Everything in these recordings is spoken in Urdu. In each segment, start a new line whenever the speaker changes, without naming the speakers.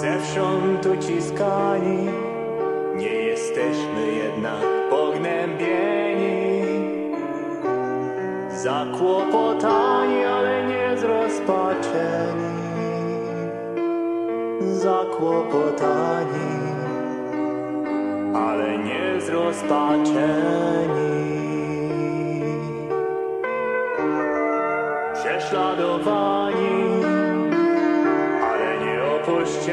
چاہی یہ پگن پوتائی پوتانی شادی ی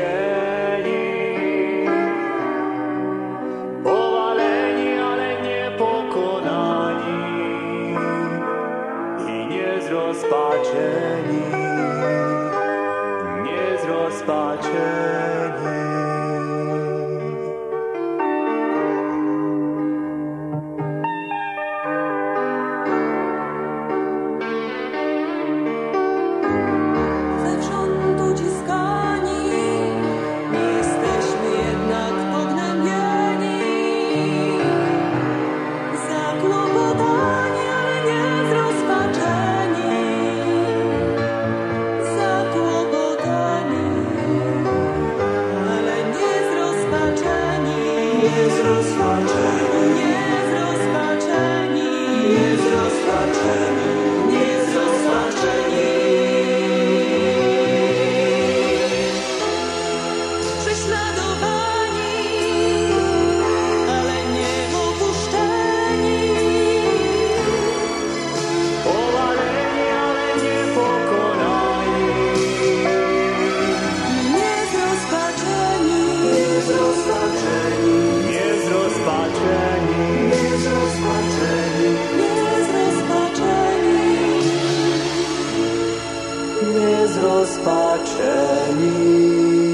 والے پو کو چھ زو رس باتوانس بات م روز کا چھ